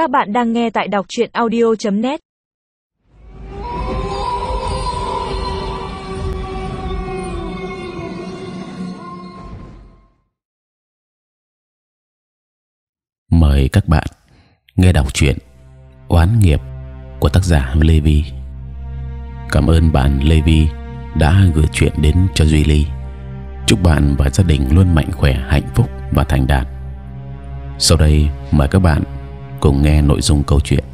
Các bạn đang nghe tại đọc truyện audio.net. Mời các bạn nghe đọc truyện Oán nghiệp của tác giả Lê Vi. Cảm ơn bạn Lê Vi đã gửi chuyện đến cho Duy Ly. Chúc bạn và gia đình luôn mạnh khỏe, hạnh phúc và thành đạt. Sau đây mời các bạn cùng nghe nội dung câu chuyện.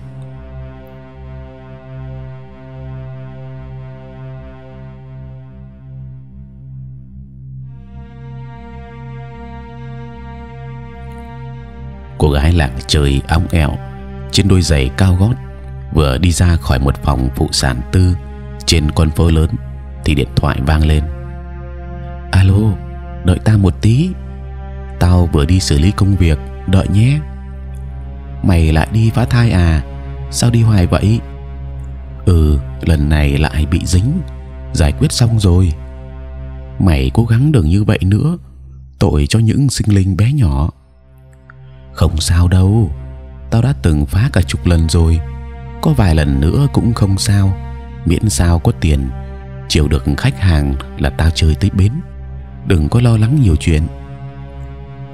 cô gái làng trời óng eo trên đôi giày cao gót, vừa đi ra khỏi một phòng phụ sản tư, trên con phố lớn, thì điện thoại vang lên alo, đợi ta một tí, tao vừa đi xử lý công việc, đợi nhé mày lại đi phá thai à? Sao đi hoài vậy? Ừ lần này lại bị dính. Giải quyết xong rồi. Mày cố gắng đừng như vậy nữa. Tội cho những sinh linh bé nhỏ. Không sao đâu. Tao đã từng phá cả chục lần rồi. Có vài lần nữa cũng không sao. Miễn sao có tiền. Chiều được khách hàng là tao chơi tới bến. Đừng có lo lắng nhiều chuyện.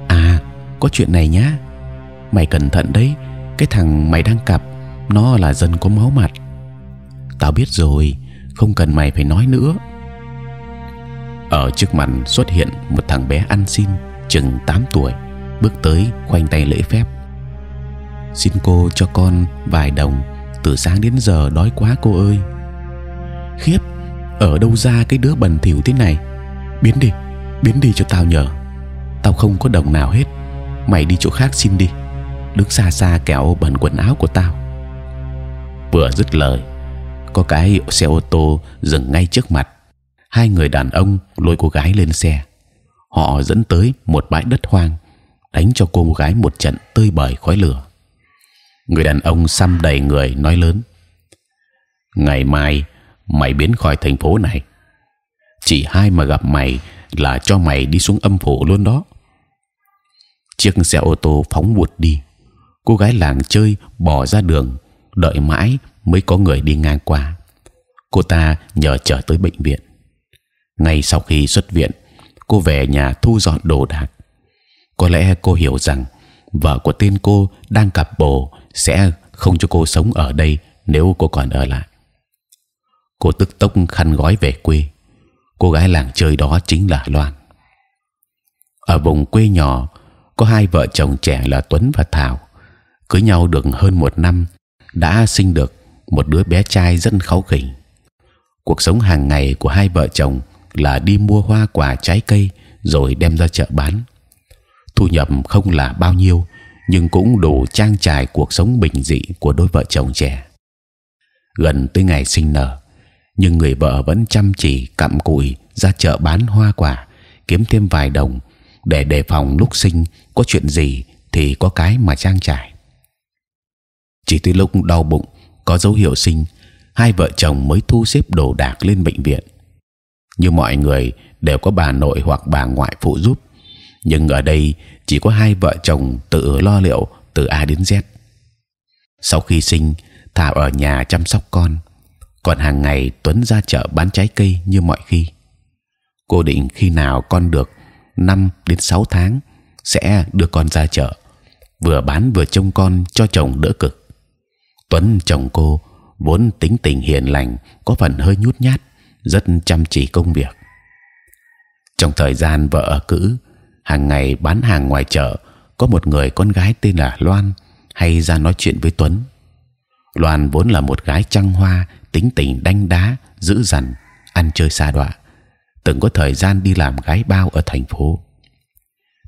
À có chuyện này nhá. Mày cẩn thận đấy cái thằng mày đang cặp, nó là dân có máu mặt. Tao biết rồi, không cần mày phải nói nữa. Ở trước mặt xuất hiện một thằng bé ăn xin, chừng 8 tuổi, bước tới khoanh tay lễ phép. Xin cô cho con vài đồng, từ sáng đến giờ đói quá cô ơi. Khiếp, ở đâu ra cái đứa bẩn thỉu thế này? Biến đi biến đi cho tao nhờ. Tao không có đồng nào hết. Mày đi chỗ khác xin đi đứng xa xa kéo bẩn quần áo của tao. Vừa dứt lời, có cái xe ô tô dừng ngay trước mặt. Hai người đàn ông lôi cô gái lên xe. Họ dẫn tới một bãi đất hoang, đánh cho cô gái một trận tơi bời khói lửa. Người đàn ông xăm đầy người nói lớn, ngày mai mày biến khỏi thành phố này. Chỉ hai mà gặp mày là cho mày đi xuống âm phủ luôn đó. Chiếc xe ô tô phóng vụt đi cô gái làng chơi bỏ ra đường, đợi mãi mới có người đi ngang qua cô ta nhờ chở tới bệnh viện ngay sau khi xuất viện, cô về nhà thu dọn đồ đạc có lẽ cô hiểu rằng vợ của tên cô đang cặp bồ sẽ không cho cô sống ở đây nếu cô còn ở lại. Cô tức tốc khăn gói về quê. Cô gái làng chơi đó chính là Loan. Ở vùng quê nhỏ, có hai vợ chồng trẻ là Tuấn và Thảo cưới nhau được hơn một năm đã sinh được một đứa bé trai rất kháu khỉnh. Cuộc sống hàng ngày của hai vợ chồng là đi mua hoa quả trái cây rồi đem ra chợ bán thu nhập không là bao nhiêu nhưng cũng đủ trang trải cuộc sống bình dị của đôi vợ chồng trẻ. Gần tới ngày sinh nở, nhưng người vợ vẫn chăm chỉ cặm cụi ra chợ bán hoa quả, kiếm thêm vài đồng để đề phòng lúc sinh có chuyện gì thì có cái mà trang trải. Chỉ tới lúc đau bụng có dấu hiệu sinh, hai vợ chồng mới thu xếp đồ đạc lên bệnh viện. Như mọi người đều có bà nội hoặc bà ngoại phụ giúp nhưng ở đây chỉ có hai vợ chồng tự lo liệu từ A đến Z. Sau khi sinh, Thảo ở nhà chăm sóc con, còn hàng ngày Tuấn ra chợ bán trái cây như mọi khi. Cô định khi nào con được 5 đến 6 tháng sẽ đưa con ra chợ, vừa bán vừa trông con cho chồng đỡ cực. Tuấn chồng cô vốn tính tình hiền lành, có phần hơi nhút nhát, rất chăm chỉ công việc. Trong thời gian vợ ở cữ, hàng ngày bán hàng ngoài chợ có một người con gái tên là Loan hay ra nói chuyện với Tuấn. Loan vốn là một gái trăng hoa, tính tình đanh đá, dữ dằn, ăn chơi xa đọa, từng có thời gian đi làm gái bao ở thành phố.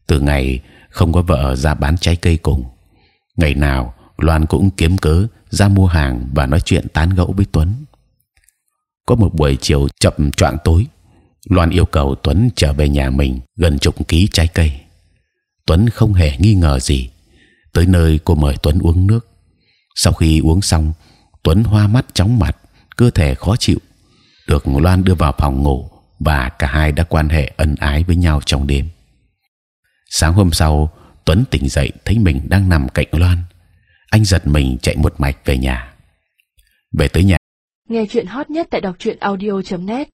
Từ ngày không có vợ ra bán trái cây cùng, ngày nào Loan cũng kiếm cớ ra mua hàng và nói chuyện tán gẫu với Tuấn. Có một buổi chiều chậm choạng tối, Loan yêu cầu Tuấn trở về nhà mình gần chục ký trái cây. Tuấn không hề nghi ngờ gì. Tới nơi cô mời Tuấn uống nước. Sau khi uống xong, Tuấn hoa mắt chóng mặt, cơ thể khó chịu. Được Loan đưa vào phòng ngủ và cả hai đã quan hệ ân ái với nhau trong đêm. Sáng hôm sau, Tuấn tỉnh dậy thấy mình đang nằm cạnh Loan anh giật mình chạy một mạch về nhà. Về tới nhà. Nghe chuyện hot nhất tại đọc truyện audio .net.